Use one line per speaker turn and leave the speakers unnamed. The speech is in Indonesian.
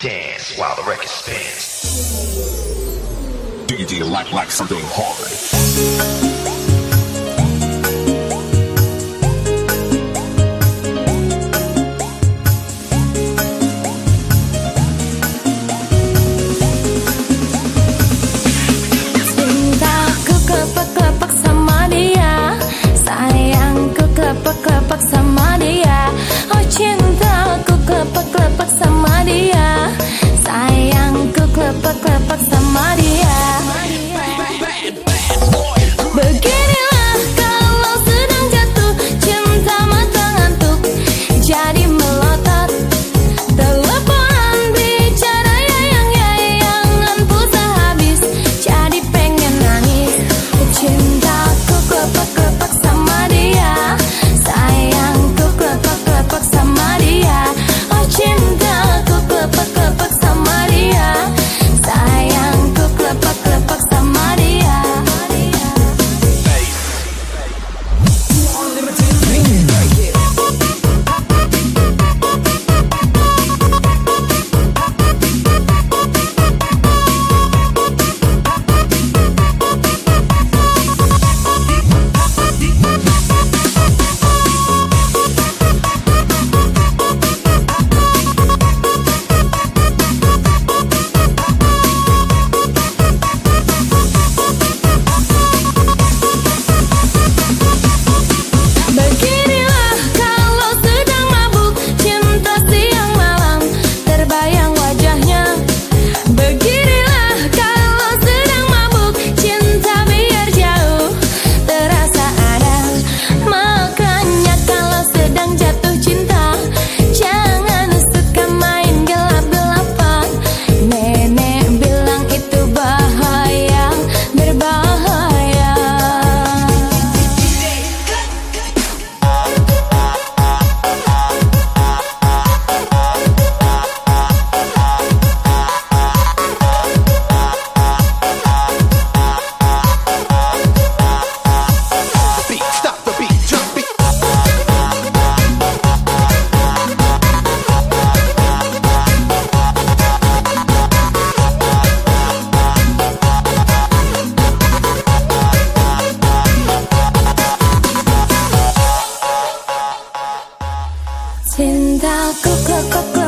Dance while the record spins.
DJ like like something hard.
Kelepak sama dia Oh cintaku kelepak-kelepak sama dia kelopak-kelopak sama Maria. 진다 꾹꾹꾹꾹